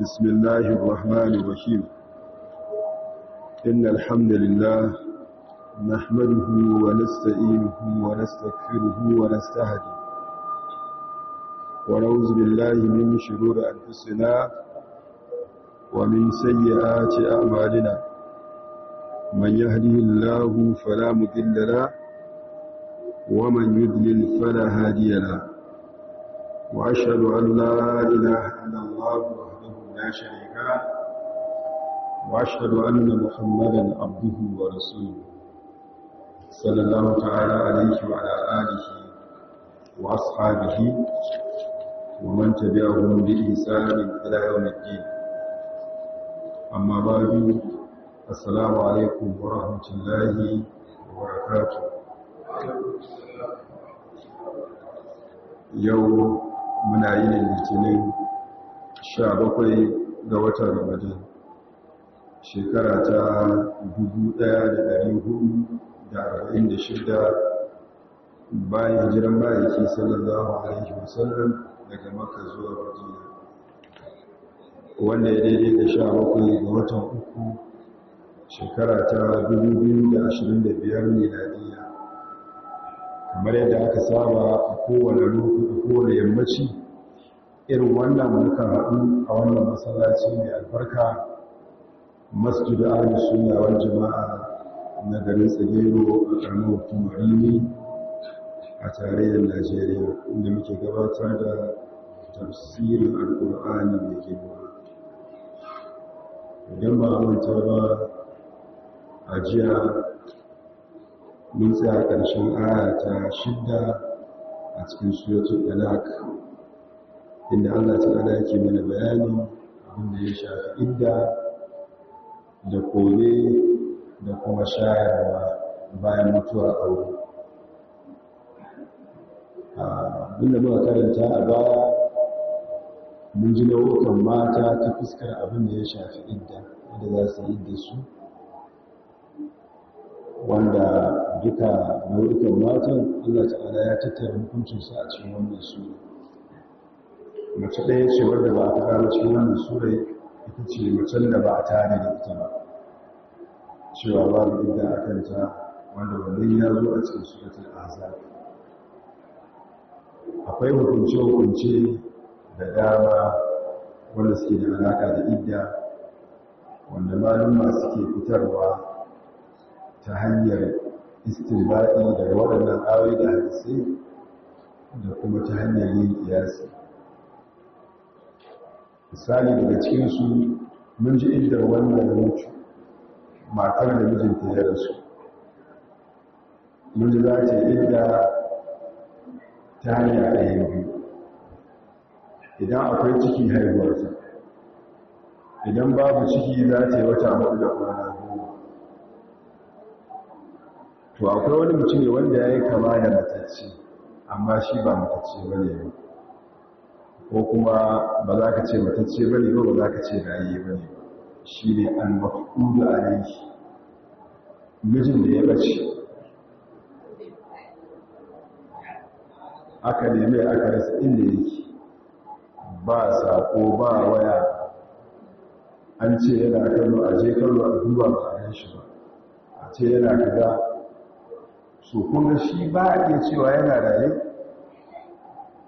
بسم الله الرحمن الرحيم إن الحمد لله نحمده ونستعينه ونستغفره ونستهدي ونعوذ بالله من شرور أنفسنا ومن سيئات أعمالنا من يهده الله فلا مضل له ومن يضلل فلا هادي له وأشهد أن لا إله إلا الله وحده لا شريك له وأشهد أن محمدا عبده ورسوله صلى الله تعالى عليه وعلى آله وأصحابه ومن تبعهم بإحسان إلى يوم الدين أما بعد السلام عليكم ورحمة الله وبركاته yau muna yi litinin 17 ga watan ramadan shekara ta 1446 bayan hijiran ma'aiki sallallahu alaihi wasallam daga maka zuwa madina wanda ya daidai da 17 ga watan uku shekara ta 2025 miladiya. Kamar yadda aka saba a kowane lokaci kowane yammaci irin wannan mukan haɗu a wannan masallaci mai albarka masjid ahli sunna wal jama'a na garin tsagero a ƙaramar hukumar rini a tarayyar najeriya inda muke gabatar da tafsirin alƙur'ani mai girma. Idan ba manta ba a jiya mun tsaya ƙarshen aya ta shidda a cikin suratul talaq. Inda Allah ta'ala yake mana bayani abin da ya shafi idda da kome da kuma shayarwa bayan mutuwar aure. Abinda muka karanta a baya mun ji nau'ukan mata ta fuskar abin da ya shafi idda wanda za su yi da su wanda duka nau'ikan matan Allah ta'ala ya tattara hukuncinsu a cikin wannan sura. Mace ɗaya ce wadda ba a faɗa cikin wannan sura ita ce macen da ba a tare da ita ba. Cewa babu inda a kanta wanda wannan ya zo a cikin suratul azab akwai hukunce-hukunce da dama wanda suke da alaƙa da idda wanda malumma suke fitarwa ta hanyar istinbaɗi daga waɗannan ayoyi da hadisai da kuma ta hanyar yin kiyasi. Misali daga cikinsu mun ji inda wannan mutu matar da mijinta ya rasu. Mun ji za ta inda ta hanyar ɗaya biyu. Idan akwai ciki haihuwarta idan babu ciki za ta yi wata huɗu da kwana goma. To akwai wani mutum ne wanda ya yi kama da matacce amma shi ba matacce ba ne ko kuma ba za ka ce matacce ba ne ba ba za ka ce raye ba. Ne shi ne da alaihi mijin da ya bace. Aka neme aka rasa inda yake. Ba sako ba waya. An ce yana kallo a je kallo a duba ba a shi ba. A ce yana kaza. So kuma shi ba a iya cewa yana raye.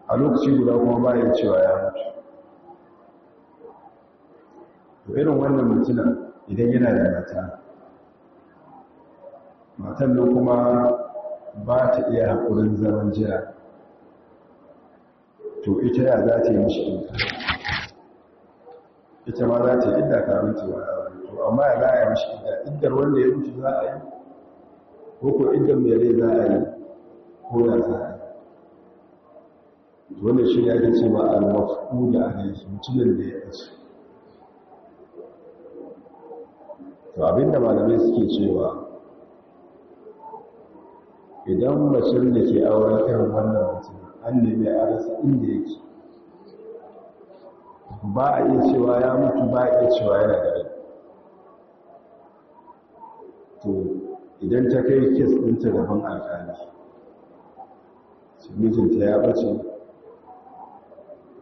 A lokaci guda kuma ba ya cewa ya mutu. To irin wannan mutuna idan yana da mata matan nan kuma ba ta iya haƙurin zaman jira. To ita ya za ta yi mishi ɗinka ita ma za ta yi idda kamun cewa to amma ya za a yi mishi idda iddar wanda ya mutu za a yi? Ko ko idan mai rai za a yi? Ko ya za a yi? Wanda shi ya ke ce ba al-mafu da mutumin da ya ɓace to abin da malamai suke cewa idan macin da ke auren irin wannan mutum an nemi a rasa inda yake. Ba a iya cewa ya mutu ba a iya cewa yana da rai. To idan ta kai kes ɗinta gaban alƙali mijinta ya ɓace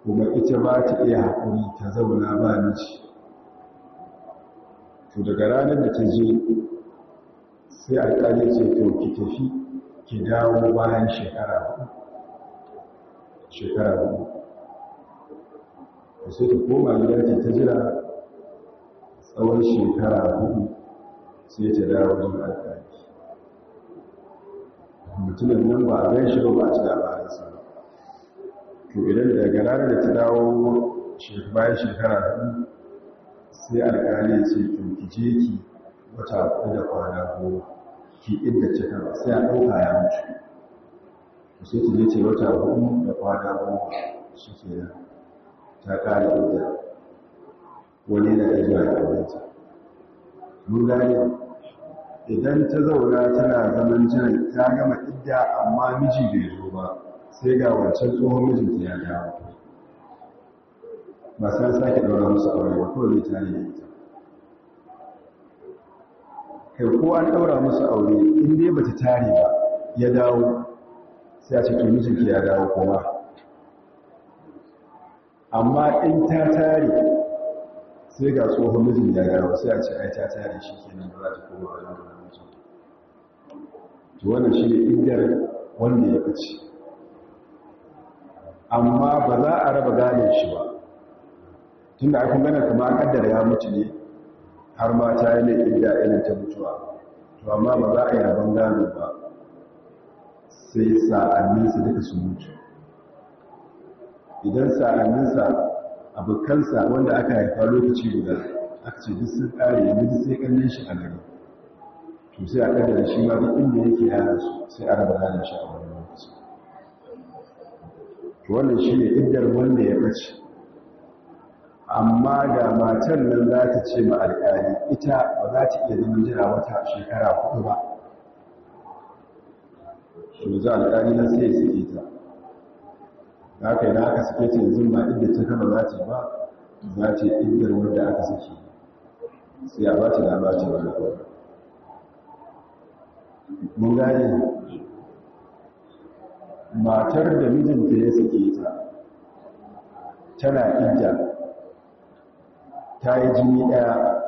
kuma ita ba ta iya haƙuri ta zauna ba miji. To daga ranar da ta je sai alƙali ce to ki tafi ki dawo bayan shekara shekara huɗu da sai ta koma gida ce ta jira tsawon shekara huɗu sai ta dawo jin alƙali. Mutumin nan ba a gan shi ba a ci labarinsa ba. To idan daga ranar da ta dawo bayan shekara huɗu sai alƙali ce to ki je ki wata uku da kwana goma ki inda cika sai a ɗauka ya mutu. To sai je ce wata huɗu da kwana goma shi ke nan ta ƙara inda wani da ya zuwa ya abinci mun gane? Idan ta zauna tana zaman jiran ta gama idda amma miji bai zo ba sai ga wancan tsohon mijinta ya dawo. Ba sai sake ɗaura musu aure ba kawai tare da ita. Kai ko an ɗaura musu aure in dai ba ta tare ba ya dawo sai a ce to mijinki ya dawo kuma. Amma in ta tare sai ga tsohon mijin ya dawo sai a ce ai ta tare shi kenan ba za ta koma yau da mijin to wannan shi ne idar wanda ya fice. Amma ba za a raba gane shi ba. Tunda aka gana kuma an kaddara ya mutu ne har ma ta yi mai idda irin ta mutuwa. To amma ba za a yi rabon gano ba sai sa'anninsa duka su mutu. Idan sa'anninsa abokansa wanda aka haifa lokaci guda aka ce duk sun kare yanzu sai kallon shi a gari. To sai a kaddara shi ma duk inda yake yana su sai a raba gane shi a wani lokaci. Wannan shi ne iddar wanda ya ɓace. Amma da matan nan za ta ce ma alƙali ita ba za ta iya zama jira wata shekara huɗu ba. Shi za alƙali na sai suke ta. Za ka yi da aka suke ta yanzu ba inda ta kama za ta ba za ta yi iddar wanda aka suke sai a ba ta da ba ta wani mun gane? Matar da mijinta ya suke ta tana idda ta yi jini ɗaya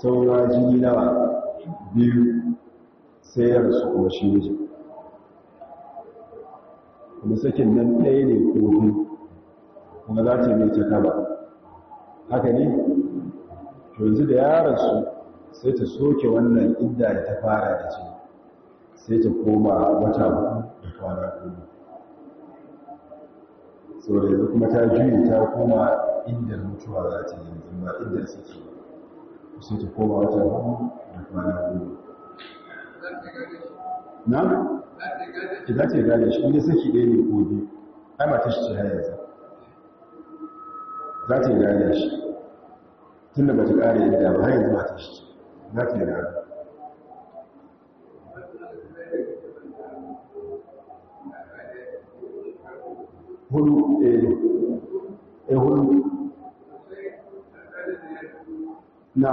saura jini nawa? Biyu sai ya rasu kuma shi miji kuma sakin nan ɗaya ne kofi kuma za ta yi ta kaba. Haka ne? Yanzu da ya rasu sai ta soke wannan inda da ta fara da jini sai ta koma wata da kwana kuma sau da yanzu kuma ta juyi ta koma inda mutuwa za ta yi yanzu ba inda suke sai ta koma wata da kwana huɗu na? ki za ta gane shi inda saki ɗaya ne ko biyu. Ai mata shi ce hayar za za ta gane shi. Tun da ba ta ƙare inda ba hayar zuwa ta shi za ta gane. Hudu eh eh hudu na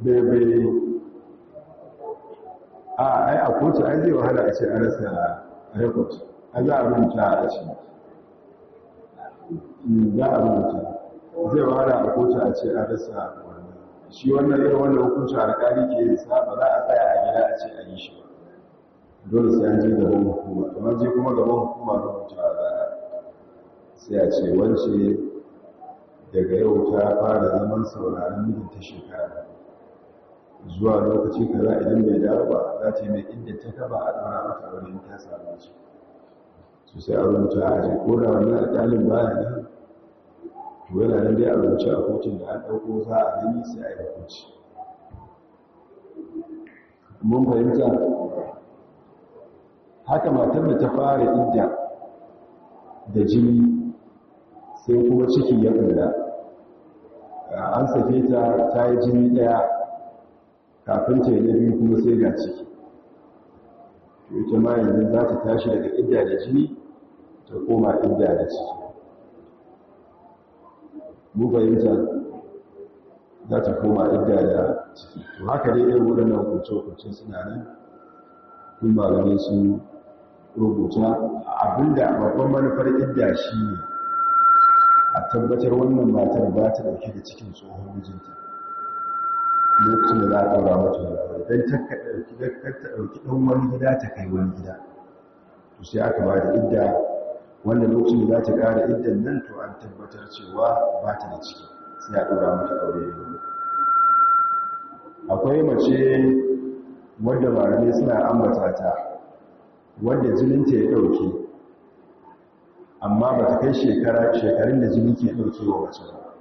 bebe a ai a kotu ai zai wahala a ce an rasa rekod a za a rubuta a ce za a rubuta. Zai wahala a kotu a ce an rasa shi wannan irin wannan hukuncin alkali ke yin sa ba za a tsaya a gida a ce a yi shi ba. Dole sai an je gaban hukuma. Kamar je kuma gaban hukuma rubuta a zara sai a ce wance daga yau ta fara zaman sauraron mijinta shekara zuwa lokaci kaza idan bai dawo ba za ta yi mai inda ta taba a ɗora mata wani ta samu ce su sai a rubuta a je ko da wannan alƙalin baya nan to yana nan dai a a kotun da an ɗauko za a gani sai a yi hukunci. Mun fahimta? Haka matar da ta fara idda da jini sai kuma ciki ya ƙura an sake ta ta yi jini ɗaya. Kafin ta yi na biyu kuma sai ga ciki. Ita ma yanzu za ta tashi daga idda da jini ta koma idda da ciki. Mu za ta koma idda da ciki. To haka dai irin waɗannan hukunce-hukunce suna nan. Kun malamai sun rubuta abin da babban manufar idda shi ne a tabbatar wannan matar ba ta ɗauke da cikin tsohon mijinta. Lokacin da za a ɗaura mata don ta ɗauki ɗan wani gida ta kai wani gida. To sai aka ba da idda wanda lokacin da za ta ƙara iddan nan to an tabbatar cewa ba ta da ciki. Sai a ɗaura mata aure ne akwai mace wadda malamai suna ambata ta wadda jininta ya ɗauke amma ba ta kai shekarun da jini ke ɗauke wa mace ba.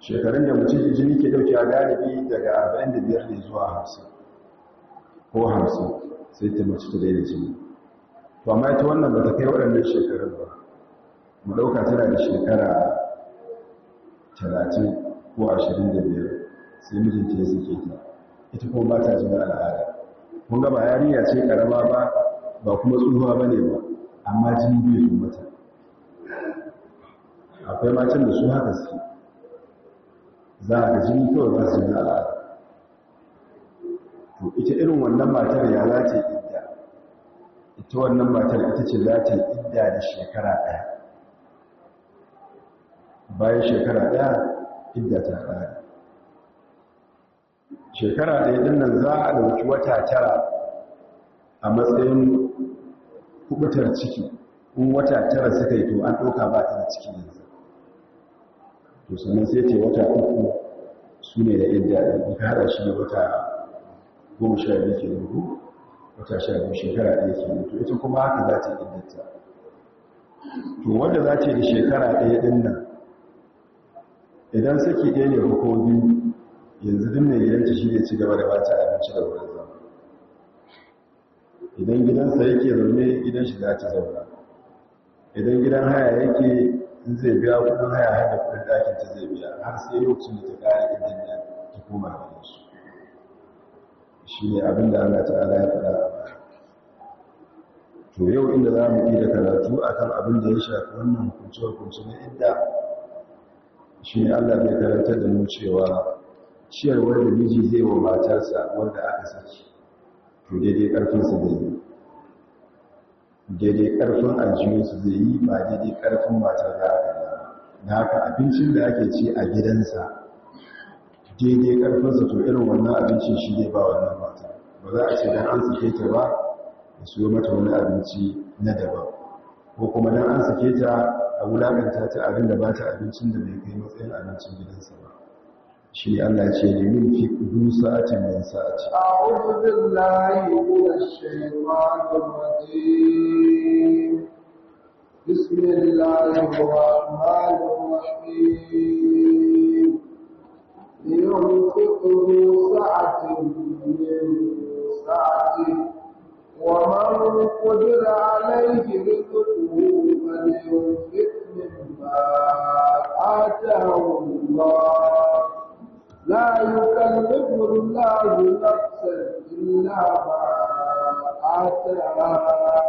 Shekarun da mutum jini ke ɗauke a galibi daga 45 ne zuwa 50 ko 50 sai ta mace ta daina jini. To amma ita wannan ba ta kai waɗannan shekarun ba. Mu ɗauka tana da shekara 30 ko 25 sai mijinta ya suke ta. Ita kuma ba ta jini al'ada. Kun ga ba yarinya ce karama ba ba kuma tsuhuwa ba ne ba amma jini bai zo mata. Akwai macin da su haka suke. Za a ga jini kawai ba su al'ada. To ita irin wannan matar ya za ta yi idda? Ita wannan matar ita ce za ta yi idda da shekara ɗaya. Bayan shekara ɗaya idda ta ɗaya shekara ɗaya ɗin nan za a ɗauki wata tara a matsayin kuɓutar ciki in wata tara suka yi to an ɗauka ba ta da ciki yanzu. To sannan sai ce wata uku su ne da idda ɗin ka haɗa shi da wata goma sha biyu ke nan wata sha biyu shekara ɗaya ke to ita kuma haka za ta iddata to wanda za ta yi da shekara ɗaya ɗin nan idan saki ɗaya ne ko biyu yanzu duk mai gidanci shi ne ci gaba da bata abinci da wurin. Idan gidansa yake zaune gidan shi za ta zauna. Idan gidan haya yake in zai biya kuɗin haya har da kuɗin ɗakin ta zai biya. Har sai lokacin da ta kare idan ya ta koma da su shi ne abin da Allah ta'ala ya faɗa to yau inda za mu yi da karatu akan abin da ya shafi wannan hukunce-hukunce na idda shi ne Allah bai karanta da mu cewa ciyarwar da miji zai wa matarsa wanda aka saki to daidai ƙarfinsa zai yi. Daidai ƙarfin aljiyarsu zai yi ba daidai ƙarfin matar da aka yi da haka abincin da ake ci a gidansa daidai ƙarfinsa to irin wannan abincin shi ne ba wannan mata ba za a ce don an sake ta ba ya siyo mata wani abinci na daban. Ko kuma don an sake ta a wulaƙanta ta abin da ba ta abincin da bai kai matsayin abincin gidansa ba. shi Allah ce ne min fi kudu sa'atin min sa'ati a'udhu billahi minash shaitanir rajim bismillahir rahmanir rahim yunfiqu sa'atin min sa'ati ومن قدر عليه رزقه فلينفق مما آتاه الله لا يكلف الله نفسا إلا ما آتاها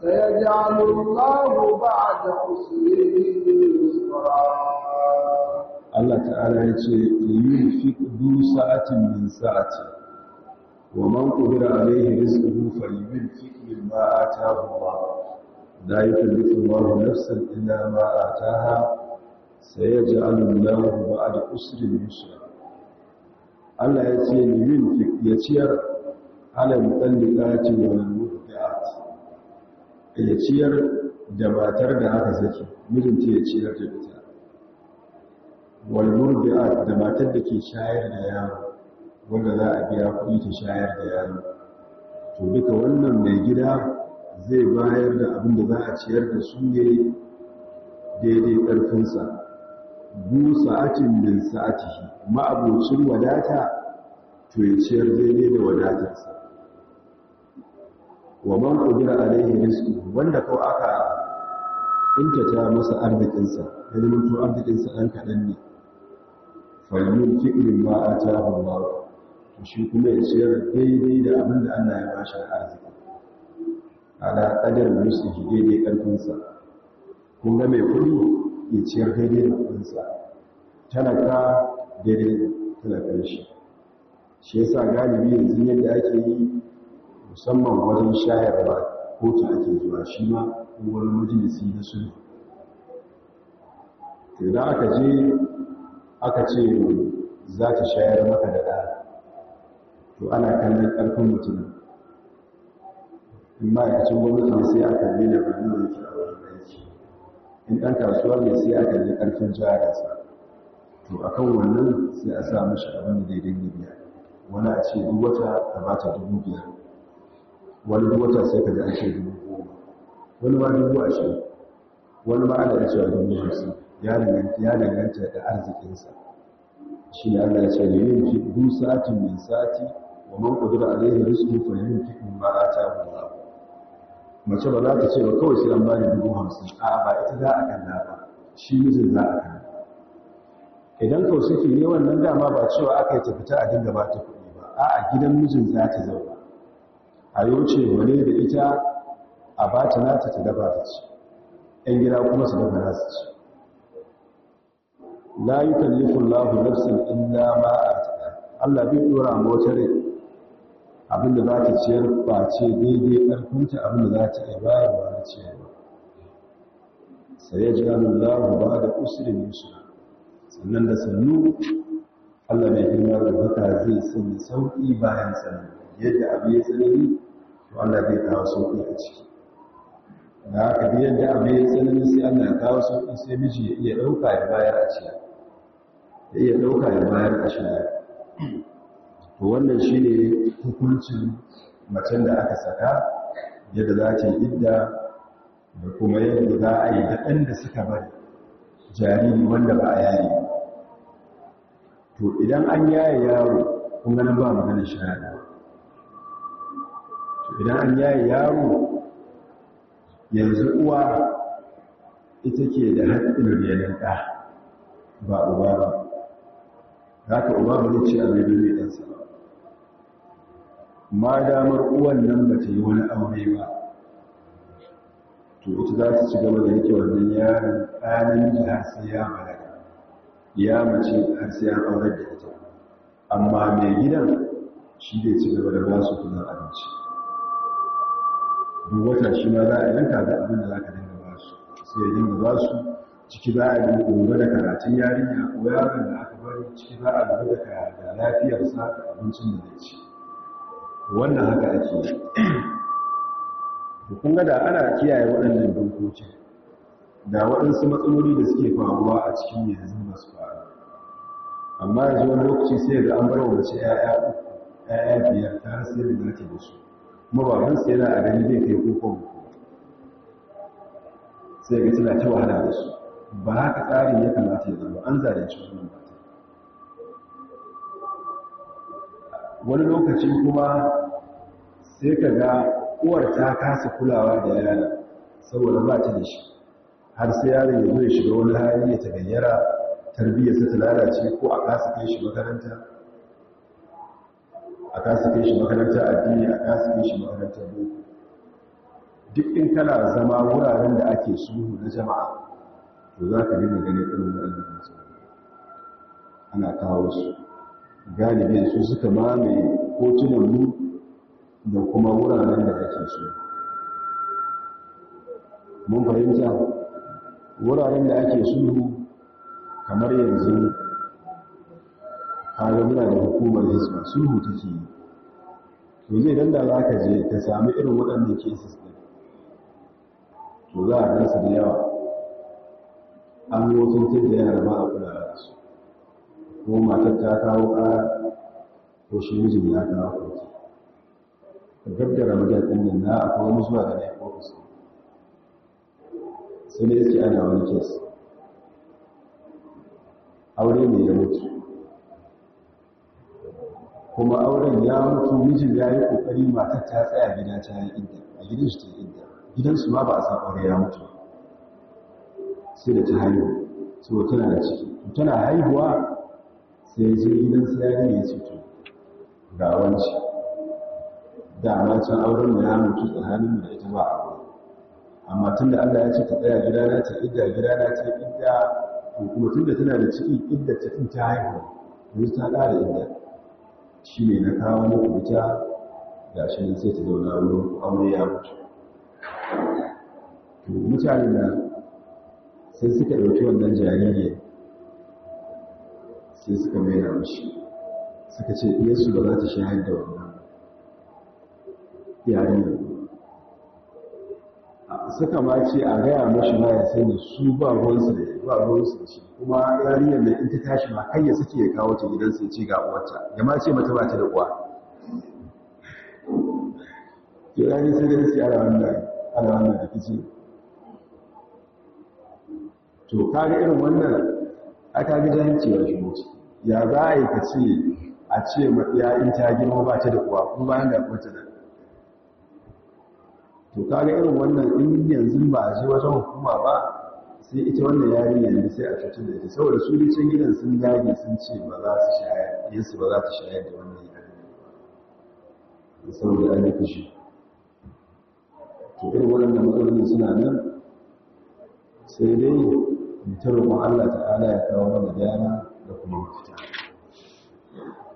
سيجعل الله بعد عسر يسرا Allah ta'ala ya ce yunfiq du sa'atin min sa'ati wa man qadira alayhi rizquhu falyunfiq mimma ataahu Allah la yukallifu Allahu nafsan illa ma ataaha sayaj'alu Allahu ba'da usrin yusra Allah ya ce yin ya ciyar. Alal mutallaqati wal murdi'at ya ciyar da matar da aka saki. Mijinta ya ciyar da ita. Wal murdi'at da matar da ke shayar da yaro wanda za a biya kuɗi ta shayar da yaro. To duka wannan mai gida zai bayar da abin da za a ciyar da su ne daidai ƙarfinsa. Bu sa'atin min sa'atihi ma'abocin wadata to ya ciyar daidai da wadatarsa. Wa man qadira alaihi rizqu wanda ko aka intata masa arzikinsa ya zama to arzikinsa dan kadan ne. Falyun fi'lin ma ataahu Allah to shi kuma ya ciyar daidai da abin da Allah ya bashi arziki. Ala qadar rizqihi daidai karfinsa kun ga mai kuɗi ya ciyar daidai da kudinsa talaka daidai talakan shi. Shi yasa galibi yanzu yadda ake yi musamman wajen shayarwa kotu ake zuwa shi ma wani majalisi na sulhu. Idan aka je aka ce za ta shayar maka da ɗa to ana kallon ƙarfin mutum. In ma'aikacin gwamnati ne sai a kalli da da yake a aiki in ɗan kasuwa ne sai a kalli ƙarfin jarinsa. To akan wannan sai a sa mashi abin da daidai biya. Wani a ce duk wata ka ba ta dubu biyar. Wani duk wata sai ka ji an ce dubu goma. Wani ma dubu ashirin. Wani ma ana cewa dubu hamsin. Ya danganta da arzikinsa. Shi ne Allah ya ce ne yin fi du sa'atin min sa'ati wa man qadara alaihi rizqu fa yunfiq mimma ataahu mace ba za ta ce ba kawai sai an bani dubu hamsin. A'a ba ita za a kalla ba. Shi mijin za a kalla. Idan kawai suke ne wannan dama ba cewa aka yi ta fita a dinga ba ta kuɗi ba. A'a gidan mijin za ta zauna. A yau ce wane da ita a ba ta nata ta dafa ta ci. ‘yan gida kuma su dafa nasu ci. La yi kallifin lahu nafsin illa ma a Allah bai ɗora ma rai abin da za ta ciyar ba ce daidai ƙarfinta abin da za ta iya bayarwa na ciyarwa. Sai ya ji ganin lahu ba da usirin yusuf sannan da sannu Allah mai girma da baka zai sanya sauƙi bayan tsanani yadda abu ya tsanani to Allah zai kawo sauƙi a ciki. Da haka da yadda abu ya tsanani sai Allah ya kawo sauƙi sai miji ya iya ɗauka ya bayar a ciya ya iya ɗauka ya bayar a ciya to wannan shi ne hukuncin macen da aka saka yadda za ta idda da kuma yadda za a yi da ɗan da suka bari jariri wanda ba a yayi to idan an yaye yaro kun ganin ba maganin shahada. To idan an yaye yaro yanzu uwa ita ke da haɗin renon ɗa ba uba ba. Haka uba ba zai ce a mai ma damar uwan nan ba ta yi wani aure ba. To ita za ta ci gaba da riƙe wannan yaron ɗanin da har sai ya balaga. Ya mace har sai ya aurar da ita. Amma mai gidan shi zai ci gaba da ba su kuɗin abinci. Duk wata shi ma za a yanka da abin da za ka dinga ba su. Sai ya dinga ba su. Ciki za a yi lura da karatun yarinya ko yaron da aka bari ciki za a lura da lafiyarsa da abincin da zai ci. Wannan haka ake kun ga da ana kiyaye waɗannan dokoki da waɗansu matsaloli da suke faruwa a cikin yanzu ba su faru. Amma yanzu wani lokaci sai ga an bar wa mace ‘ya'ya ‘ya'ya biyar ta sai da zata da su kuma babansa yana a gani zai kai kokon sai ga tana ta wahala da su. Ba haka tsarin ya kamata ya zama. An zalunci wannan mata. Wani lokaci kuma sai ka ga uwar ta kasa kulawa da yana saboda ba ta da shi. Har sai yaron ya zo ya shiga wani hali ya tagayyara tarbiyyarsa ta lalace ko a kasa kai shi makaranta a kasa kai shi makaranta addini a kasa kai shi makarantar boko. Duk in kana zama wuraren da ake sulhu na jama'a to za ka dinga ganin irin waɗannan ana kawo su. Galibin su suka mamaye kotunan mu da kuma wuraren da ake so. Mun fahimta? Wuraren da ake sulhu kamar yanzu kaga muna da hukumar hisba sulhu take yi. To zai dan da za ka je ka sami irin waɗannan cases ɗin to za a gansu da yawa. An wofintar da yara ba a kula da su. Ko matar ta kawo ƙara ko shi mijin ya kawo kotu. Gab da ramadan ɗin nan na akwai wani zuwa da na yi ofis sai ne iske ana wani kes. Aure ne ya mutu. Kuma auren ya mutu mijin ya yi ƙoƙari matar ta tsaya gida ta yi idda. A gidan shi ta yi idda. Gidansu ma ba a san aure ya mutu sai da ta haihu. So tana da ciki. Tana haihuwa sai je gidan sayari ya ce to ga wanci dama can auren mu ya mutu tsakanin da ita ba aure. Amma tunda Allah ya ce ta tsaya gida na ta idda gida na ta idda. To kuma tunda tana da ciki idda ta tun ta haihu yanzu ta ƙara idda. Shi ne na kawo muku ita ga shi ne sai ta zauna wurin aure ya mutu. To mutane da sai suka ɗauki wannan jariri sai suka mai da mashi. Suka ce yesu ba za ta shayar da wannan yarinyar suka ma ce a gaya mashi ma ya sani su ba ruwansu da ba ruwansu da shi. Kuma yarinyar da in ta tashi ma kai ya suke ya kawo ta gidansa ya ce ga uwarta. Ya ma ce mata ba ta da uwa. To ya ne sai da gaske ana wannan ana wannan da kici to kaga irin wannan aka ga jahilci wa shi mutu ya za a yi ka ce a ce ma ya in ta girma ba ta da uwa kuma bayan da uwarta da. To kaga irin wannan in yanzu ba a je wajen hukuma ba sai ita wannan yarinya ne sai a cutar da ita. Saboda su can gidan sun dage sun ce ba za su shayar yansu ba za ta shayar da wannan yarinya saboda an yi fushi. To irin waɗannan matsalolin suna nan. Sai dai mutum Allah ta'ala ya kawo mana gyara. Kuma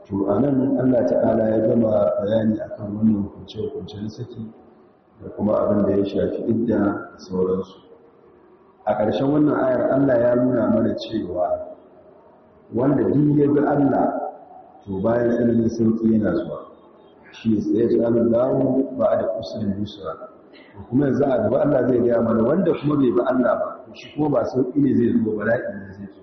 to Allah ta'ala ya gama bayani akan wannan hukunce-hukuncen saki da kuma abin da ya shafi idda da sauransu. A ƙarshen wannan ayar Allah ya nuna mana cewa wanda duk ya bi Allah to bayan tsananin yana zuwa. Shi tsaye tsanin dawo ba da yusra. Kuma yanzu a gaba Allah zai gaya mana wanda kuma bai bi Allah ba shi kuma ba sauƙi ne zai zo bala'i ne zai zo.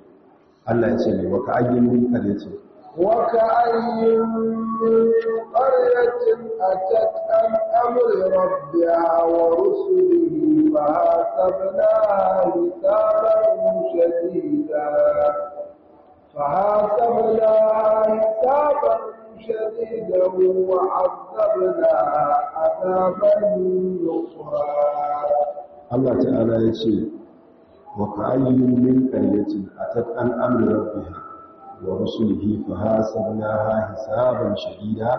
Allah ya ce ne wa ka ayyin min kare ce وكأي من قرية أتت عن أمر ربها ورسله فحاسبناها حسابا شديدا فحاسبناها حسابا شديدا وعذبناها عذابا نكرا الله تعالى يقول وكأي من قرية أتت عن أمر ربها ورسله فحاسبناها حسابا شديدا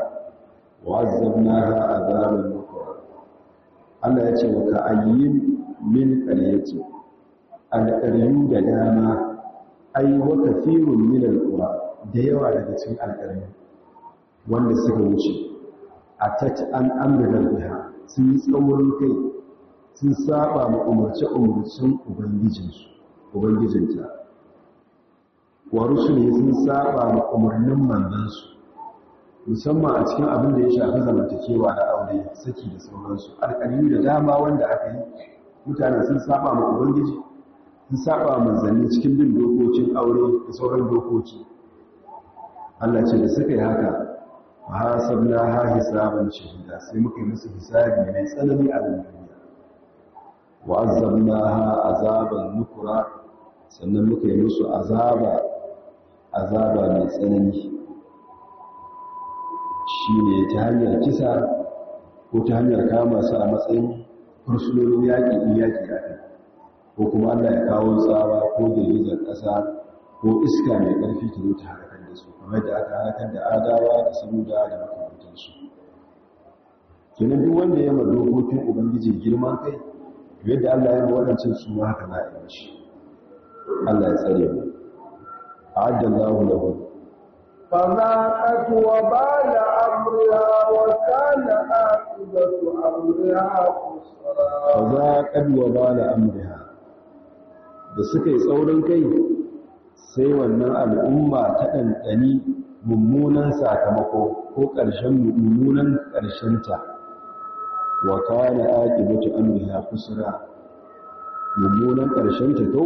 وعذبناها عذابا نكرا Allah ya ce wa ka'ayyin min qaryati alqaryu da dama ai wa kathirun min alqura da yawa daga cikin alqaryu wanda suka wuce atat an amrina biha sun tsaurin kai sun saba ma umarce umarcin ubangijinsu ubangijinta. Wa rusuli sun saba ma umarnin manzansu musamman a cikin abin da ya shafi zamantakewa da aure saki da sauransu. Alƙaliyu da dama wanda aka yi mutane sun saba ma ubangiji sun saba manzanni cikin bin dokokin aure da sauran dokoki. Allah ce da suka yi haka fa hasabna ha hisaban shahida sai muka yi musu hisabi mai tsanani a duniya wa azabnaha azaban nukura sannan muka yi musu azaba azaba mai tsanani shi ne ta hanyar kisa ko ta hanyar kama su a matsayin fursunonin yaƙi in yaƙi a ko kuma allah ya kawo tsawa ko girgizar ƙasa ko iska mai ƙarfi ta zo ta halakar da su kamar da aka halakar da adawa da samuda da makamantansu kenan duk wanda ya ma dokokin ubangiji girman kai yadda Allah ya waɗancan su ma haka na yi shi. Allah ya tsare mu. A'adda Allahu lahu. Fama qatu wa bala amriha wa kana aqibatu amriha khusra. Fama qatu wa bala amriha. Da suka yi tsaurin kai sai wannan al'umma ta ɗanɗani mummunan sakamako ko ƙarshen mummunan ƙarshenta wa kana aqibatu amriha khusra mummunan ƙarshenta to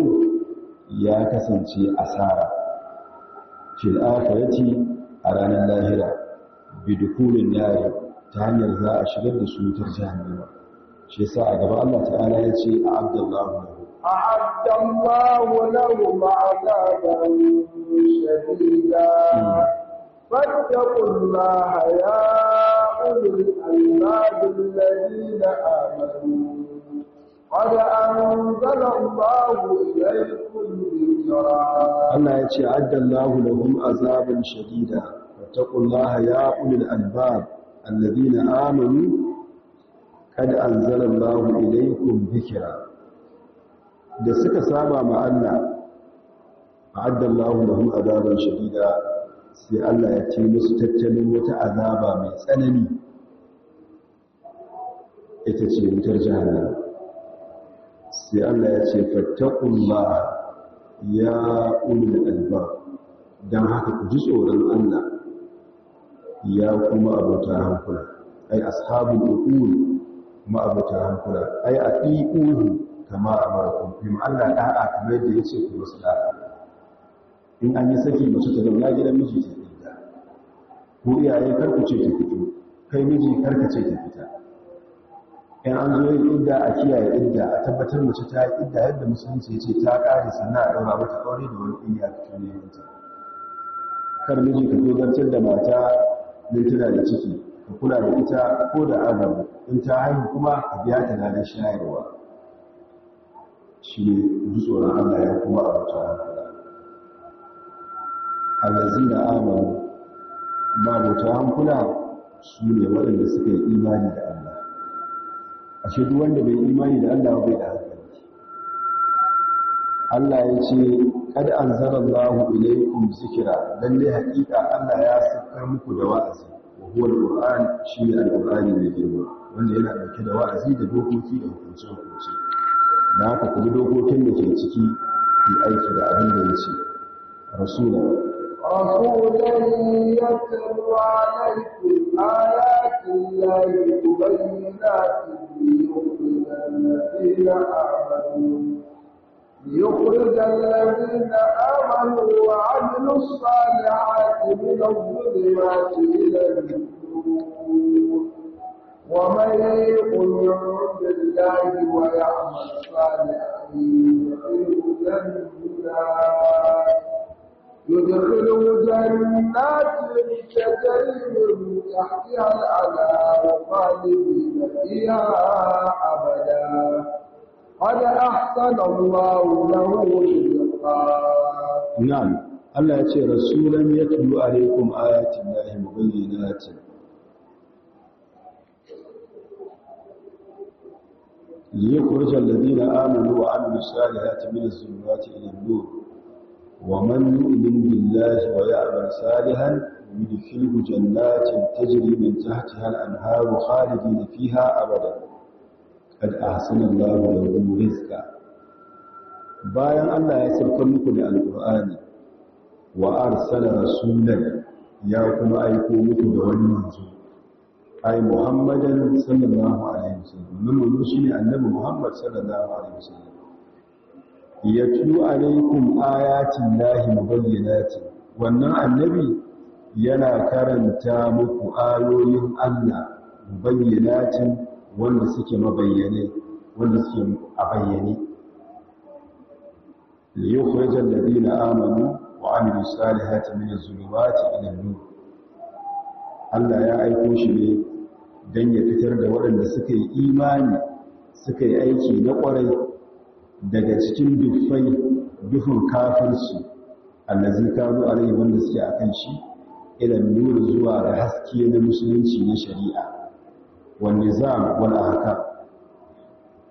ya kasance asara fil akhirati a ranar lahira bidukulin nari ta hanyar za a shigar da su wutar jahannama shi yasa a gaba Allah ta'ala ya ce a abdallahu lahu أعد الله لهم عذابا شديدا فاتقوا الله يا أولي الألباب الذين آمنوا قد أنزل الله إليكم ذكرا Allah ya ce addallahu lahum azaban shadida wattaqullaha ya ulil albab alladhina amanu kad anzalallahu ilaykum dhikra da suka saba ma Allah addallahu lahum azaban shadida sai Allah ya ce musu tattalin wata azaba mai tsanani ita ce wutar jahannama. Sai Allah ya ce fattaqullah ya ulul albab dan haka ku ji tsoron Allah ya kuma abota hankula. Ai ashabul uqul ma abota hankula. Ai atiuhu kama amarakum. Fi Allah da'a kamar yadda ya ce ku wasu da'a. In an yi saki mace ta zauna gidan miji ta ko iyaye karku ce ta fito. Kai miji kar ka ce ta fita. In an zo yin idda a kiyaye idda a tabbatar mace ta yi idda yadda musulunci ya ce ta ƙare sannan a ɗaura mata aure da wani iya fito ne mata. Kar miji ka dogantar da mata don tana da ciki ka kula da ita ko da an in ta haihu kuma ka biya ta na shayarwa. Shi ne ji tsoron allah ya kuma a wata hankula allazina amanu ba bauta hankula su ne waɗanda suka yi imani da allah. Ashe duk wanda bai imani da Allah bai da hankali. Allah ya ce kad anzalallahu ilaykum zikra. Lalle haƙiƙa Allah ya saka muku da wa'azi. Wa huwa alquran shi ne alqurani mai girma wanda yana ɗauke da wa'azi da dokoki da hukunci da haka kuma dokokin da ke ciki ki aiki da abin da yake rasulullahi رسولا يتلو عليكم آيات الله مبينات ليخرج الذين آمنوا. ليخرج الذين وعملوا الصالحات من الظلمات إلى النور. ومن يؤمن بالله ويعمل صالحا يدخله جنات. يدخله جنات تجري من تحتها الأنهار خالدين فيها أبدا قد أحسن الله له رزقا نعم Allah ya ce rasulan yatlu alaikum ayatin lahi mubayyinatin liyukhrijal ladina amanu wa amilus salihati minaz zulumati ila an-nur ومن يؤمن بالله ويعمل صالحا يدخله جنات تجري من تحتها الأنهار خالدين فيها أبدا قد أحسن الله له رزقا bayan Allah ya saukar muku da alƙur'ani wa arsala rasulan ya kuma aiko muku da wani manzo ai muhammadan sallallahu alaihi wasallam nan manzo shine annabi muhammad sallallahu alaihi wasallam yatlu alaikum ayatin lahi mubayyinatin wannan annabi yana karanta muku ayoyin Allah mubayyinatin wanda suke mabayyane wanda suke a bayyane. Li yukhrijal ladina amanu wa amilus salihati min az-zulumati ila an-nur. Allah ya aiko shi ne dan ya fitar da waɗanda suka yi imani suka yi aiki na ƙwarai daga cikin dufai dufin kafirci allazi kanu alai wanda suke akan shi ila nuru zuwa da haske na musulunci na shari'a. Wan nizam wal ahkam.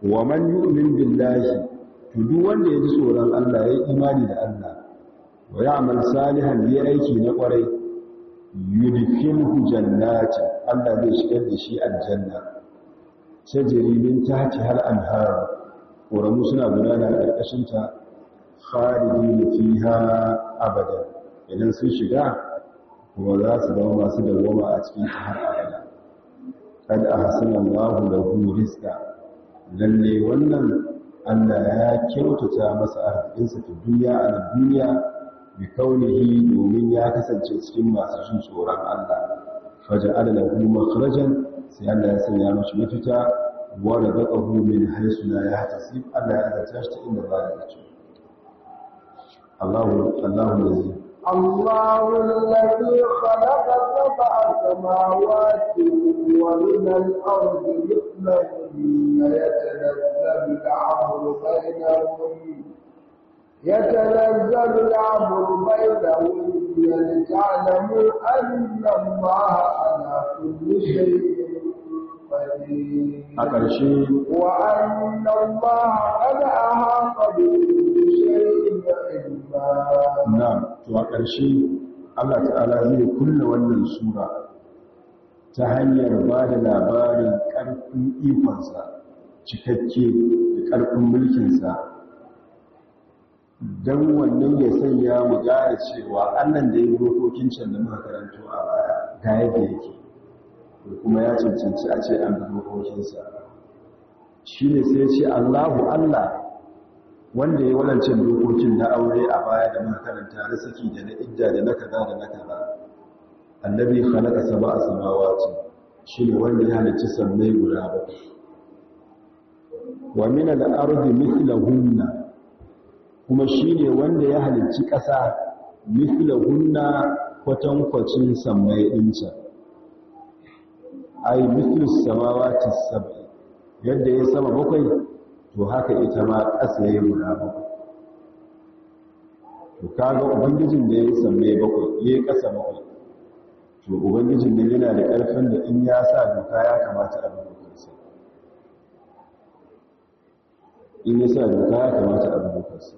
Wa man yu'min billahi to duk wanda ya ji tsoron Allah ya imani da Allah wa ya'mal salihan ya aiki na ƙwarai yudkhilhu jannati Allah zai shigar da shi aljanna. Tajri min tahtiha al-anhar. Ƙoramu suna gudana a ƙarƙashinta khalidi da fiha abada idan sun shiga kuma za su zama masu dawoma a cikin har abada. Kad ahsana Allahu lahu rizqa. Lalle wannan Allah ya kyautata masa arzikinsa ta duniya a duniya bi kaunihi domin ya kasance cikin masu jin tsoron Allah. Faja'ala lahu makhrajan sai Allah ya sanya mashi mafita ورزقه من حيث لا يحتسب ألا يتشت إن ذلك الله الله الذي الله الذي خلق سبع سماوات ومن الأرض مثلهن يتنزل الأمر بينهم يتنزل الأمر بينهم لتعلموا أن الله على كل شيء a ƙarshe. na to a ƙarshe Allah ta'ala zai kulle wannan sura ta hanyar ba da labarin ƙarfin ikonsa cikakke da ƙarfin mulkinsa don wannan ya sanya mu gane cewa allah da yi dokokin can da muka karanto a baya ga yadda yake. Kuma ya cancanci a ce an bi dokokinsa. Shi ne sai ce allahu allah wanda ya walancan dokokin na aure a baya da muka karanta na saki da na idda da na kaza da na kaza annabi khalaqa sab'a samawati. Shine wanda ya halicci sammai guda bakwai. Wa min al-ardi mithlahunna. Kuma shine wanda ya halicci ƙasa mithlahunna kwatankwacin sammai ɗinta ai mithlus samawati sab'i. Yadda ya sama bakwai to haka ita ma ƙasa yayi guda bakwai. To kaga ubangijin da ya sammai bakwai yayi ƙasa bakwai. To ubangijin nan yana da ƙarfin da in ya sa doka ya kamata a dokarsa. In ya sa doka ya kamata a dokarsa.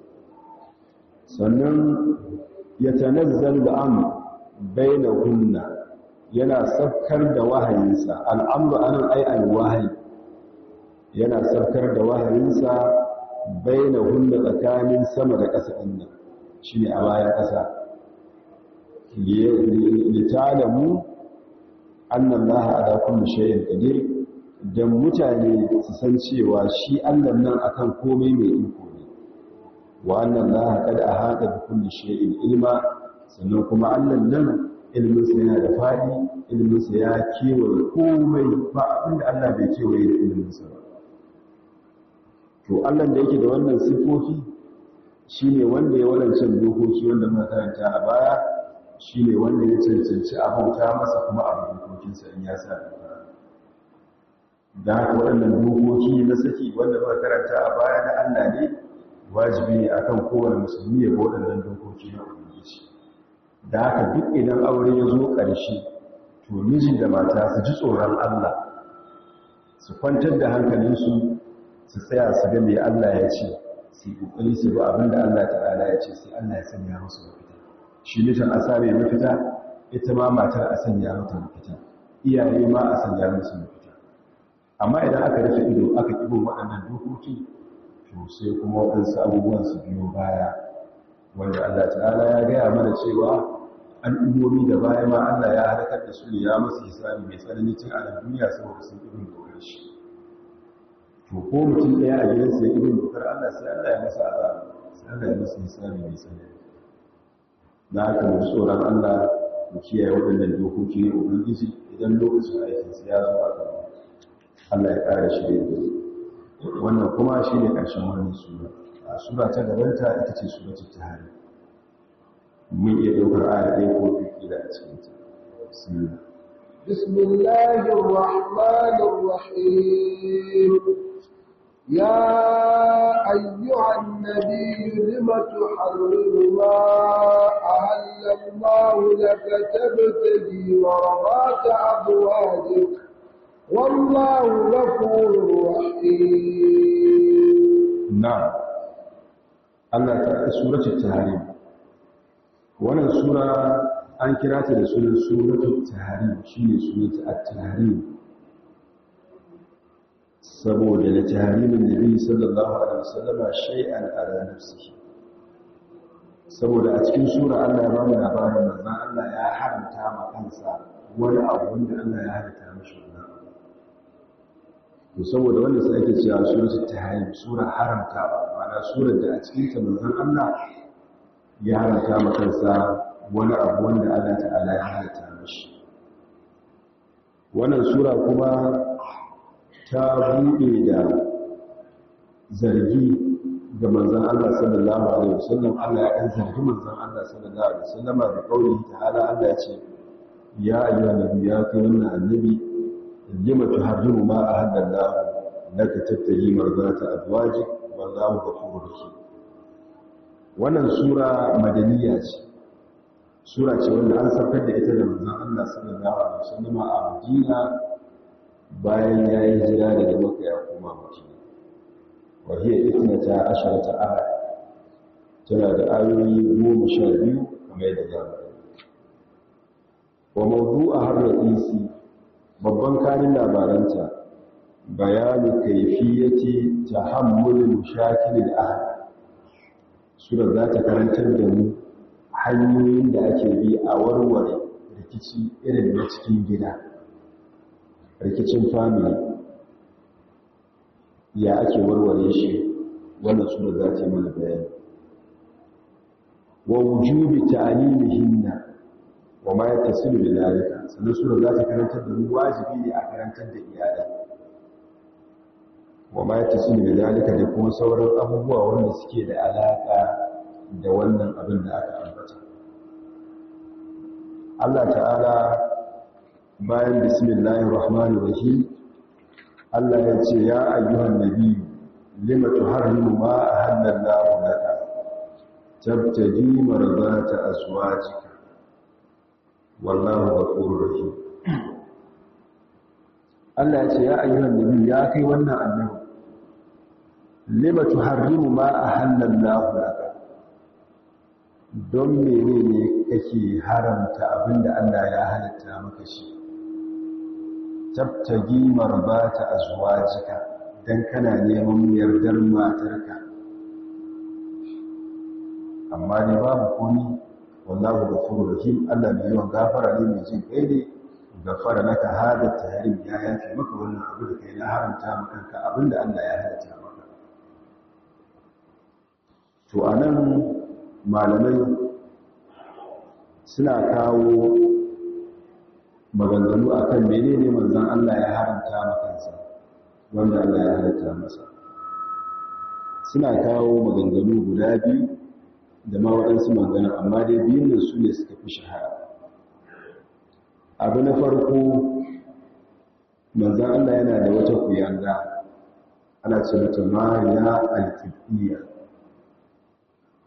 Sannan ya tanazzal da am baina yana sabkar da wahayinsa. Al'amru a nan ai al-wahyi yana sabkar da wahayinsa baina hunna tsakanin sama da ƙasa ɗin nan. Shine a bayan ƙasa. Litalamu annan laha ala kulli shay'in qadir. Dan mutane su san cewa shi Allah nan akan komai mai iko ne. Wa annan laha qad ahata kulli shay'in ilma. Sannan kuma Allah nan ilmin sa yana da faɗi ilmin sa ya kewaye komai ba abin da Allah bai kewaye da ilmin sa ba. To Allah da yake da wannan sifofi shine wanda ya walancan dokoki wanda muka karanta a baya shi ne wanda ya cancanci abauta masa kuma a dokokinsa in ya sa da haka waɗannan dokoki na saki wanda ba karanta a baya na Allah ne wajibi ne akan kowane musulmi ya waɗannan dokoki na da haka duk idan aure ya zo ƙarshe to miji da mata su ji tsoron Allah su kwantar da hankalinsu su tsaya su ga me Allah ya ce su yi ƙoƙari su bi abin da Allah ta'ala ya ce sai Allah ya sanya musu mafita. Shi nufin a same mafita ita ma matar a sanya mata mafita. Iyaye ma a sanya musu mafita. Amma idan aka rufe ido aka kibin waɗannan dokoki to sai kuma waɗansu abubuwan su biyo baya wanda Allah ta'ala ya gaya mana cewa al'ummomi da baya ma Allah ya halakar da su ne ya masu hisabi mai tsanani tun a duniya saboda sun ibin dokar shi. To ko mutum ɗaya a gidansa ya ibin dokar Allah sai Allah ya masa azaba sai Allah ya masa hisabi mai tsanani. Da haka mu tsoron Allah mu kiyaye waɗannan dokoki na ubangiji idan lokacin aikinsa ya zo a gaba. Allah ya ƙara shi da wannan kuma shi ne ƙarshen wannan sura. A sura ta gabanta ita ce sura ta tahari mun iya ɗaukar aya ɗaya ko biyu kila a cikin ta. Bismillah. بسم الله الرحمن الرحيم يا أيها النبي لم تحرم ما أهل الله لك تبتدي مرضات أزواجك والله غفور رحيم نعم ta suratul tahrim. Wannan sura an kira ta da sunan suratul tahrim shine suratul at-tahrim. Saboda da tahrimin nabi sallallahu alaihi wasallama shay'an ala nafsihi. Saboda a cikin sura Allah ya ba mu labarin manzon Allah ya haramta ma kansa wani abu wanda Allah ya haramta mishi to saboda wanda sai ake cewa suratul tahrim sura haramta ma'ana surar da a cikin ta manzon Allah ya haramta ma kansa wani abu wanda Allah ta'ala ya haramta mishi wannan sura kuma ta buɗe da zargi ga manzan Allah sallallahu alaihi wasallam. Allah ya ɗan zargi manzan Allah sallallahu alaihi wasallam da kauli ta'ala Allah ce ya ayyuha nabi ya kai wannan annabi lima tuharrimu ma ahadallahu laka tattaji marzata azwajik wallahu ghafurur rahim. Wannan sura madaniya ce. Sura ce wanda an saukar da ita da manzan Allah sallallahu alaihi wasallam a Madina bayan ya yi jira daga maka ya koma madina. Wahiyar itnata asharata aya. Tana da ayoyi goma sha biyu kamar yadda za mu wa mawdu'a har isi babban kanin labaranta bayani kayfiyati tahammul mushakil al-ahad sura za ta karantar da mu hanyoyin da ake bi a warware rikici irin na cikin gida. Rikicin family ya ake warware shi? Wannan sura za ta yi mana bayani. Wa wujubi ta'limihinna wa ma yattasilu bi dalika sannan sura za ta karantar da mu wajibi ne a karantar da iyalai. Wa ma yattasilu bi dalika da kuma sauran abubuwa wanda suke da alaka da wannan abin da aka ambata. Allah ta'ala bayan bismillahir rahmanir rahim Allah ya ce ya ayyuhan nabiyyu lima tuharrimu ma ahallallahu laka? Tabtaji marzata azwajika. Wallahu ghafurur rahim. Allah ya ce ya ayyuhan nabi ya kai wannan annabi lima tuharrimu ma ahallallahu laka? Don menene kake haramta abin da Allah ya halatta maka shi? Tabtaji marbata azwajika dan kana neman yardar matarka. Amma ne babu komi wallahu ghafurur rahim. Allah mai yawan gafara ne mai jin kai ne. Gafara naka hada tahrim ya yafi maka wannan abu da kai na haramta maka abin da Allah ya halatta to a nan malamai suna kawo maganganu akan menene manzon Allah ya haramta maka kansa wanda Allah ya halatta masa. Suna kawo maganganu guda biyu da ma waɗansu magana amma dai biyun nan su ne suka fi shahara. Abu na farko manzan Allah yana da wata kuyanga. Ana ce mata mariya alkibiya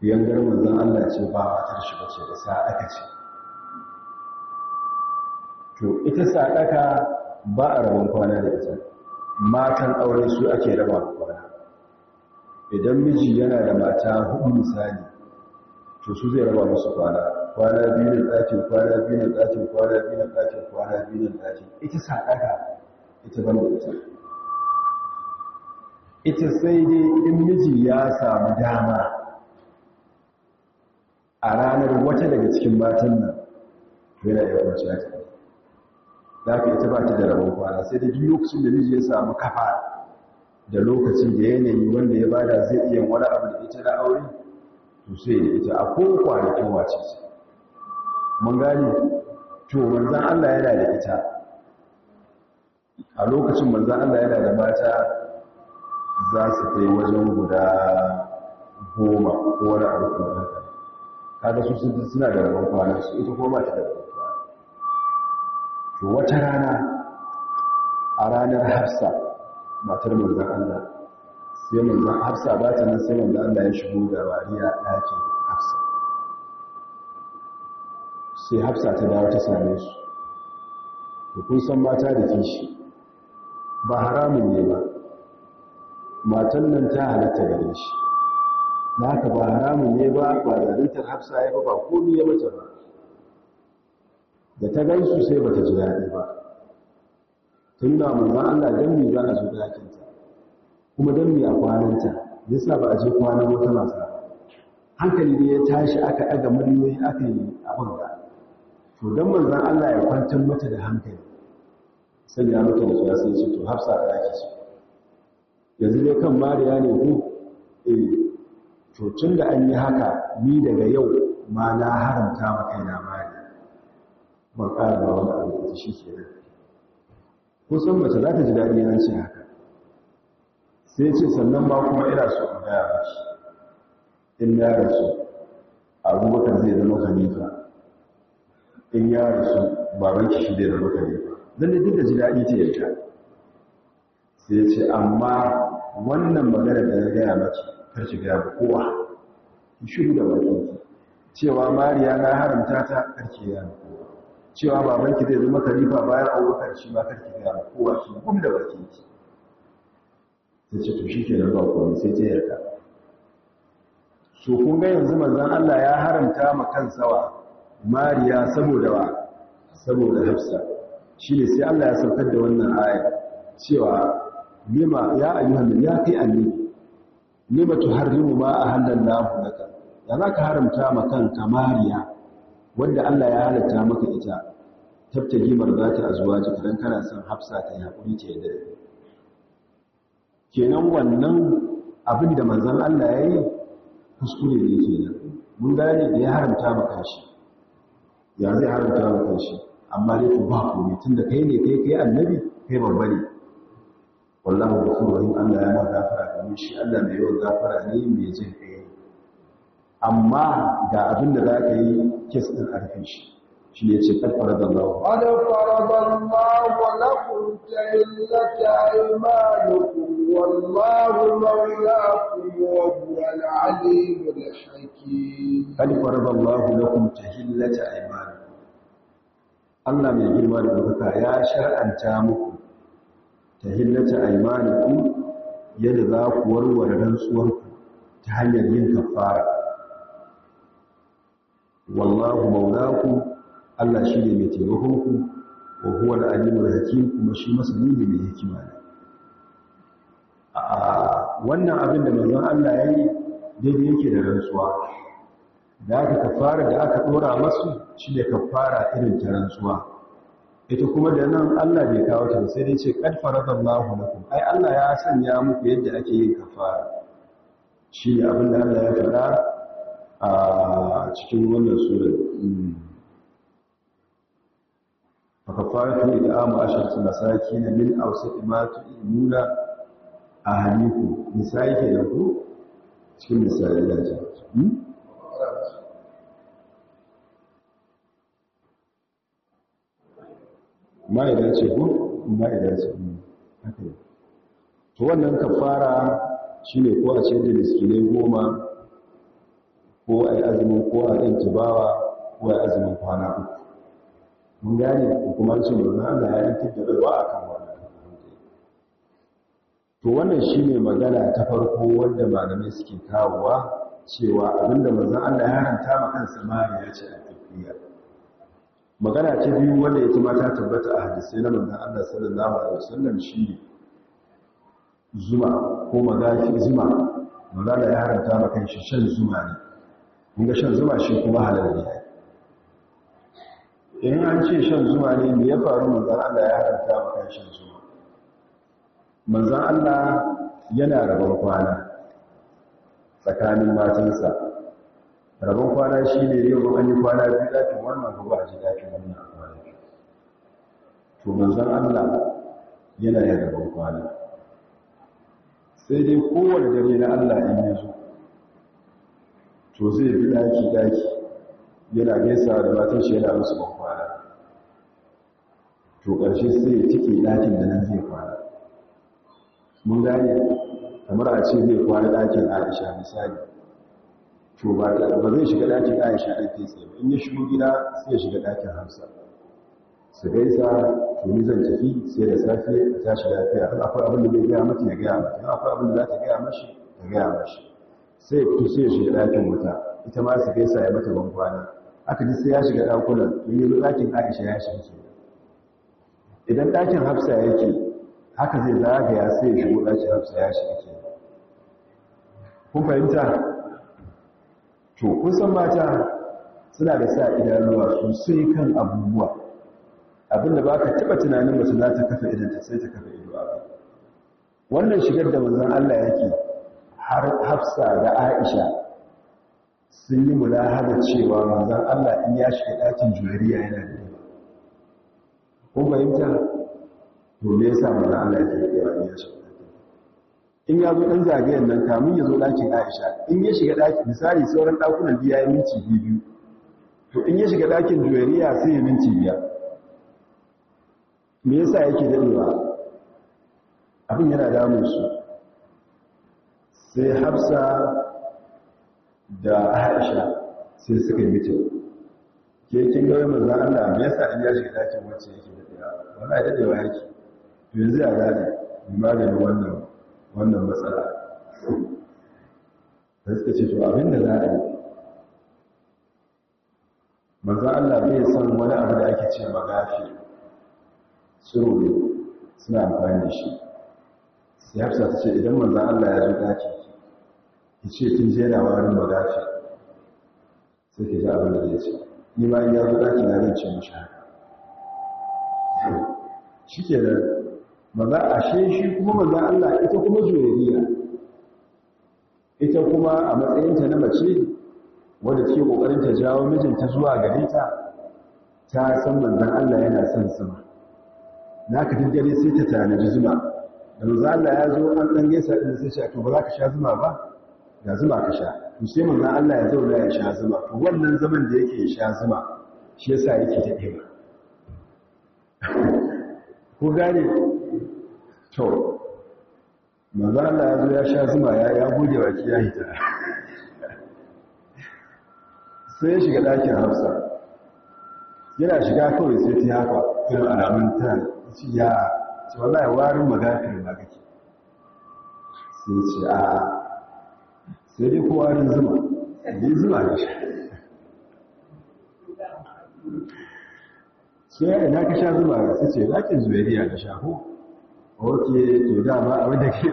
kuyangar manzan Allah ce ba matar shi bace da sa'aka ce. To ita sa'aka ba a rabon kwana da ita. Matan aure su ake raba kwana. Idan miji yana da mata huɗu misali to su zai raba musu kwana. Kwana biyu na ɗakin kwana biyu na ɗakin kwana biyu na ɗakin kwana biyu na ɗakin. Ita saɗaka ita da ita. Ita sai dai in miji ya samu dama a ranar wata daga cikin matan nan yana iya kwanci ya tafi za ka ita ba ta da rabon kwana sai dai duk lokacin da miji ya samu kafa da lokacin da yanayi wanda ya ba da zai iya wani abu da ita na aure to sai da ita a ko kwanakin wace ce. Mun gane? To manzan Allah yana da ita. A lokacin manzan Allah yana da mata za su kai wajen guda goma ko wani abu kuma haka. Kaga su sun suna da rabon kwana su ita ko ba ta da rabon kwana. To wata rana a ranar hafsa matar manzan Allah sai manzan hafsa ba ta nan sai manzan Allah ya shigo da wariya ɗakin hafsa. Sai hafsa ta dawo ta same su. Da kun san mata da kishi ba haramun ne ba. Matan nan ta halatta gare shi. Na haka ba haramun ne ba ba zalintar hafsa ya ba ba komi ya mata ba. Da ta gansu sai ba ta ji daɗi ba. Tun da manzan Allah don za a zo ɗakinta? Kuma don me a kwananta? Yasa ba a je kwanan wata masa hankali ne ya tashi aka ɗaga muryoyi aka yi abin da to don manzan Allah ya kwantar mata da hankali. Sai ya mata da zuwa sai ce to hafsa a ɗaki ce. Yanzu dai kan mariya ne ku eh. To tun da an yi haka ni daga yau ma na haramta ma kaina mariya ban ƙara ba wani abu da shi ke nan. Kusan mace za ta ji daɗi yana ce haka. Sai ce sannan ma kuma ina so in gaya mashi. In ya rasu abubakar zai zama khalifa. In ya rasu babanki shi zai zama khalifa. Dan da duk da ji daɗi ta yanka sai ce amma wannan magana da na gaya maki kar ki kowa. Ki shiru da bakinki. Cewa mariya na haramta ta kar ki gaya kowa. Cewa babanki zai zama khalifa bayan abubakar shi ma kar ki kowa ki gum da bakinki. Sai ce to shi ke nan ba komai sai ta yarda. So kun ga yanzu manzon Allah ya haramta ma kansa wa mariya saboda wa? Saboda hafsa. Shi ne sai Allah ya saukar da wannan aya cewa lima ya ayyuhan ya kai annabi lima tuharrimu ma ahallallahu laka. Da zaka haramta ma kanka mariya wanda Allah ya halatta maka ita tabtaji marzata azwaji dan kana son hafsa ta yi haƙuri ta yadda kenan wannan abin da manzon Allah ya yi kuskure ne kenan. Mun gane da ya haramta maka shi ya zai haramta maka shi amma dai to ba komai tunda kai ne kai kai annabi kai babba ne. Wallahu ghafurur Allah yana gafara kamar shi Allah mai yawan gafara ne mai jin kai. Amma ga abin da zaka yi kes din arfin shi. Shi ne ce kad qad faradallahu lakum tahillata aymanukum wallahu mawlaakum wa huwal alimul hakim. Kad faradallahu lakum tahillata aymanukum. Allah mai girma da ɗaukaka ya shar'anta muku tahillata aymanikum yadda za ku warware rantsuwarku ta hanyar yin kafara. Wallahu maulakum Allah shi ne mai taimakonku wa huwa al-alimul hakim kuma shi masani ne mai hikima ne. Wannan abin da manzon Allah ya yi daidai yake da rantsuwa. Da aka kafara da aka dora masu shi ne kafara irin ta rantsuwa. Ita kuma da nan Allah bai kawo ta sai dai ce qad faradallahu lakum. Ai Allah ya sanya muku yadda ake yin kafara. Shi abin da Allah ya faɗa a cikin wannan sura fa kafaratu id'amu asharatu masakin min awsati ma tu'minuna ahliku misali ke da ku? Cikin misali da ce. Ma'ida ce ko? Ma'ida ce haka ne. To wannan kafara shine ko a ce da goma ko a yi azumin ko a ko a yi azumin kwana uku. Mun gane kuma ya yanki da rawa a kan wannan to wannan shine magana ta farko wanda malamai suke kawowa cewa abin da manzon Allah ya haranta ma kansa mariya ce a tafiya. Magana ta biyu wanda ita ma ta tabbata a hadisai na manzon Allah sallallahu alaihi wasallam shi zuma ko magafi zuma. Magana ya haranta ma kanshi shan zuma ne. Kun ga shan zuma shi kuma halal ne. In an ce shan zuma ne me ya faru? Manzon Allah ya haranta ma kanshi shan zuma. Manzon Allah yana rabon kwana tsakanin matansa. Rabon kwana shi ne yau an yi kwana biyu ɗakin wannan ba a ji ɗakin wannan a kwana to manzan Allah yana yin rabon kwana. Sai dai kowane dare na Allah in ya zo to zai bi ɗaki ɗaki yana gaisa da matan shi yana musu ban kwana. To ƙarshe sai ya tike ɗakin da nan zai kwana. Mun gane? Kamar a ce zai kwana ɗakin Aisha misali. To ba zai shiga ɗakin aisha ɗan kai tsaye in ya shigo gida sai ya shiga ɗakin hamsa su gaisa to ni zan tafi sai da safe a tashi lafiya. In akwai abin da zai gaya mata ya gaya mata. In akwai abin da za ta gaya mashi ta gaya mashi. Sai ya sai ya shiga ɗakin wata. Ita ma su gaisa ya mata bankwana aka ji sai ya shiga ɗakunan. To yi ɗakin aisha ya shiga ke idan ɗakin hafsa yake haka zai zagaya sai ya shigo ɗakin hafsa ya shiga ke kun fahimta? To kusan mata suna da sa idanuwa sosai kan abubuwa. Abinda ba ka taɓa tunanin masu za ta kafa idanta sai ta kafa ido a wannan shigar da manzan Allah yake har hafsa da aisha sun yi mulahada cewa manzan Allah in ya shiga ɗakin juriya yana da yawa kun to me yasa manzan Allah yake da yawa ya shiga in ya zo ɗan zagayen nan kamun ya zo ɗakin aisha in ya shiga ɗakin misali sauran ɗakunan biya ya minci biyu to in ya shiga ɗakin juwariya sai ya minci biya me yasa yake daɗewa? Abin yana damun su. Sai hafsa da aisha sai suka yi mitin. Ke kin gawai manzan allah me yasa in ya shiga ɗakin wacce yake daɗewa? Wani daɗewa yake. To yanzu ya gane maganin wannan wannan matsala. Da suka ce to abin da za a yi maza Allah bai san wani abu da ake ce magafi tsiro ne suna amfani da shi. Sai hafsa ta ce idan manzan Allah ya zo daki ki ce kin je na warin magafi sai ki ji abin da zai ce ni ma in ya zo daki na zan ce mishi haka. Shi ke da maza a shi kuma manzan Allah ita kuma juyariya ita kuma a matsayinta na mace wadda ke ƙoƙarin ta jawo mijinta zuwa gare ta ta san manzan Allah yana son sama na ka dare sai ta tanaji zuma. Da manzan Allah ya zo an dan gaisa din sai ce to ba za ka sha zuma ba? Ga zuma ka sha. To sai manzan Allah ya zauna ya sha zuma. To wannan zaman da yake sha zuma shi yasa yake ta ɗeba ko gane? To manzan Allah ya zo ya sha zuma ya gode wa ki ya hita. Sai ya shiga ɗakin hafsa. Yana shiga kawai sai ta haka irin alamun ta ci ya ce wallahi warin magafin da kake. Sai ce a sai dai ko warin zuma yi zuma shi sai ina ka sha zuma? Su ce ɗakin zuwariya da sha ko? Ok to dama abin da ke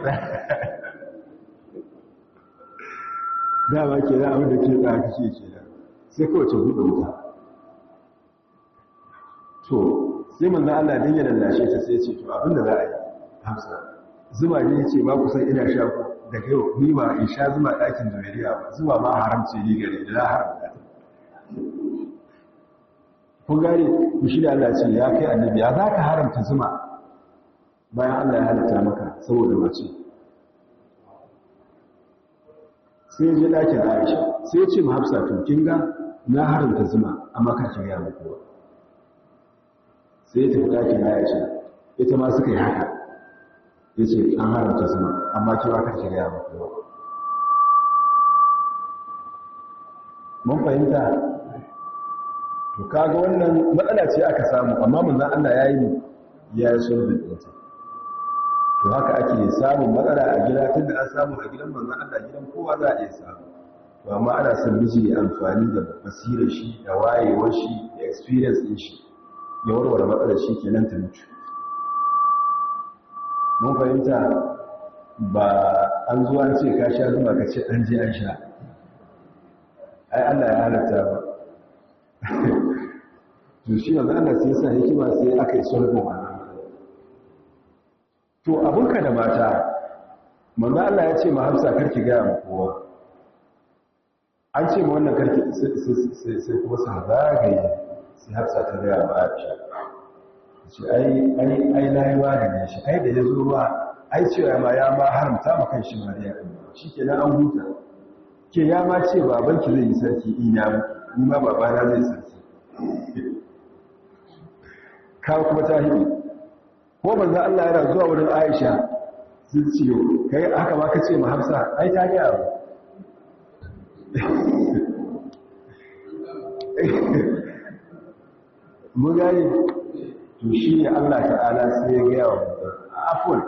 dama ke da abin da ke ɗaya kake ke da sai ta buɗe wuta. To sai manzan Allah dan ya lallashe ta sai ce to abin da za a yi hamsa zuma ne ce ba kusan ina sha daga yau ni ba in sha zuma ɗakin zuriya ba zuma ma haramce ni gare da haramta ta. Ku gane? Ku shi da Allah ce ya kai annabi ya za ka haramta zuma? Bayan Allah ya halatta maka saboda mace. Sai je ɗakin Aisha sai ce mu hafsa to kin ga na haramta zuma amma ka ki gaya kowa sai ya tafi ɗakin aisha ita ma suka yi haka. Ya ce an haramta zuma amma ki ba ka ki gaya kowa mun fahimta? To kaga wannan matsala ce aka samu amma manzon Allah ya yi ya yi sulhu ɗinta to haka ake samun matsala a gida tunda an samu a gidan manzon Allah gidan kowa za a iya samu. To amma ana son miji ya amfani da basirar shi da wayewar shi da experience din shi ya warware matsalar shi kenan ta mutu. Mun fahimta? Ba an zuwa ce ka sha zuma ka ce an je an sha. Ai Allah ya halatta ba. To shi yanzu Allah sai sa hikima sai aka yi sulhu. To abunka da mata manzo Allah ya ce ma Hafsa karki ga mu kowa. An ce ma wannan karki sai kuma su zagaye sai hafsa ta gaya ma aisha. Ce ai ai ai na yi wani shi ai da ya zo ba ai cewa ma ya ma haramta ma kan shi mariya shi ke nan an huta. Ke ya ma ce babanki zai yi sarki ina ni ma babana zai sarki. Kawo kuma ta hiɗi ko banzan Allah yana zuwa wurin Aisha sun ciyo kai haka ma ka ce ma hafsa ai ta gyara mun gani to shi ne Allah ta'ala sai ya gaya wa afwan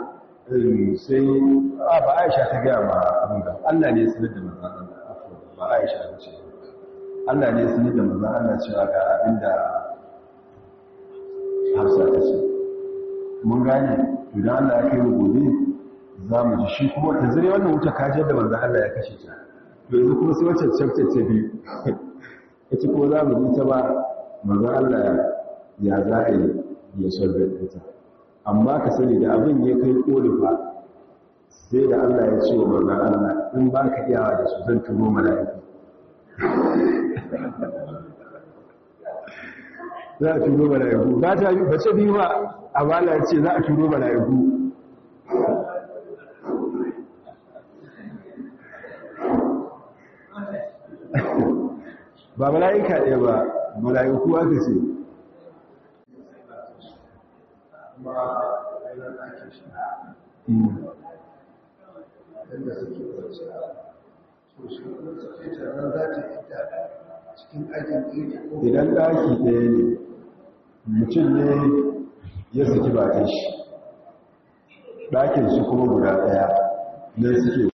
sai a ba Aisha ta gaya ma abin Allah ne sanar da manzon Allah afwan ba Aisha ta ce. Allah ne sanar da manzon Allah cewa ga abin da Hafsa ta ce. Mun gane? To dan Allah ya kai mu gobe za mu ji shi kuma ta zare wannan wuta kajar da manzon Allah ya kashe ta. To yanzu kuma sai wacce chapter ta biyu? Ita ko za mu ji ta ba manzon Allah ya za a yi ya sharbe ɗinta amma ka sani da abin ya kai ƙoli ba sai da Allah ya ce wa manzan Allah in ba ka iyawa da su zan turo mala'iku. za a turo mala'iku. Ba ta yi bace biyu ba a bala ce za a turo mala'iku. Ba mala'ika ɗaya ba mala'iku ce. Za ta ko idan ɗaki ɗaya ne mutum ne ya saki bakin shi. Ɗakin shi kuma guda ɗaya ne suke